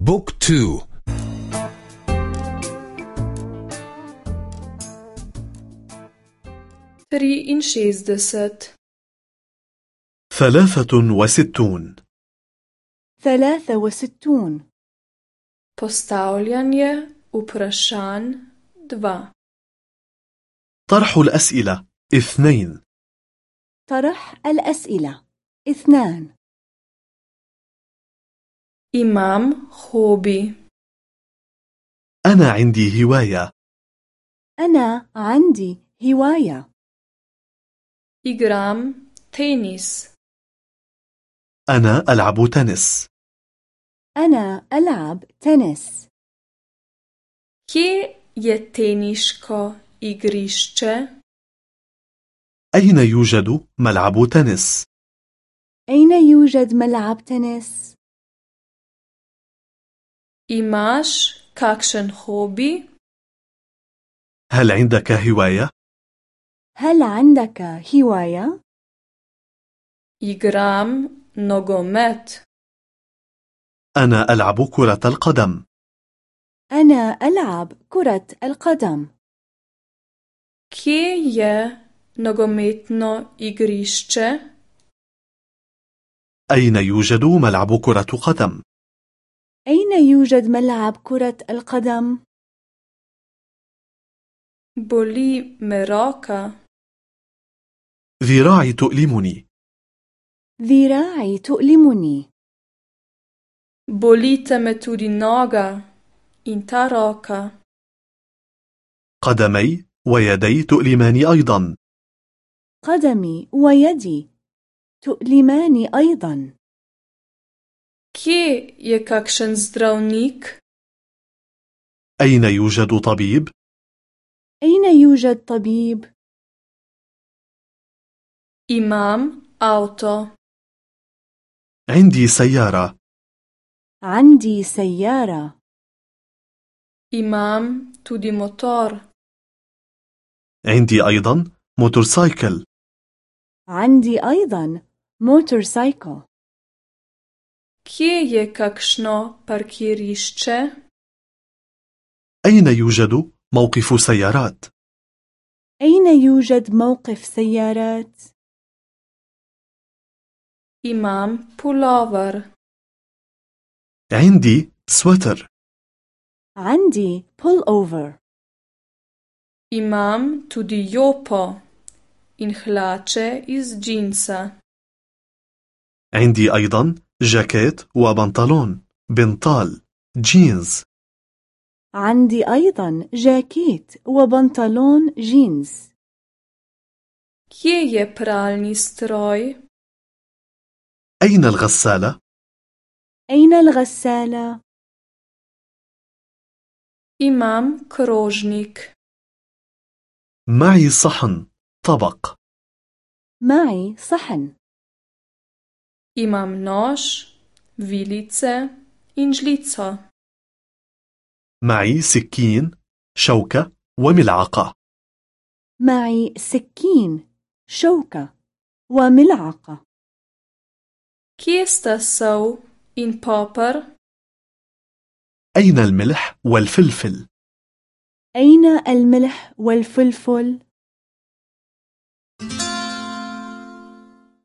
book two. triinšestdeset. ثلاثة وستون. ثلاثة وستون. Postavljanje vprašanj 2 طرح الأسئلة اثنين. طرح الأسئلة اثنان. Imam hobi. أنا عندي هواية أنا عندي هواية Igram tenis. أنا ألعب تنس أنا ألعب تنس je teniško igrišče? أين يوجد ملعب تنس؟ أين يوجد ملعب تنس؟ Imaš kakšen hobi? هل عندك هواية؟ هل عندك هواية؟ Igram nogomet. أنا ألعب كرة القدم أنا ألعب كرة القدم Kje je nogometno igrišče? أين يوجد ملعب كرة قدم؟ أين يوجد ملعب كرة القدم؟ Me roka. ذراعي تؤلمني ذراعي تؤلمني tudi noga in ta roka. قدمي ويدي تؤلماني أيضا قدمي ويدي تؤلماني أيضا Kje je kakšen zdravnik? أين يوجد طبيب؟ أين يوجد طبيب؟ Imam avto. عندي سيارة عندي سيارة Imam tudi motor. عندي أيضا motorcycle عندي أيضا motorcycle Kje je kakšno parkirišče? أين يوجد موقف سيارات؟ أين يوجد موقف سيارات؟ Imam pulover. عندي سويتر عندي pullover Imam tudi jopo in hlače iz džinsa. عندي أيضا جاكيت وبنطلون بنطال جينز عندي أيضا جاكيت وبنطلون جينز Kje je pralni stroj? أين الغسالة؟ أين الغسالة؟ Imam krožnik. معي صحن طبق معي صحن Imam nož, vilice in žlico. معي سكين شوكة وملعقة معي سكين شوكة وملعقة Kje sta sol in? أين الملح والفلفل؟ أين الملح والفلفل؟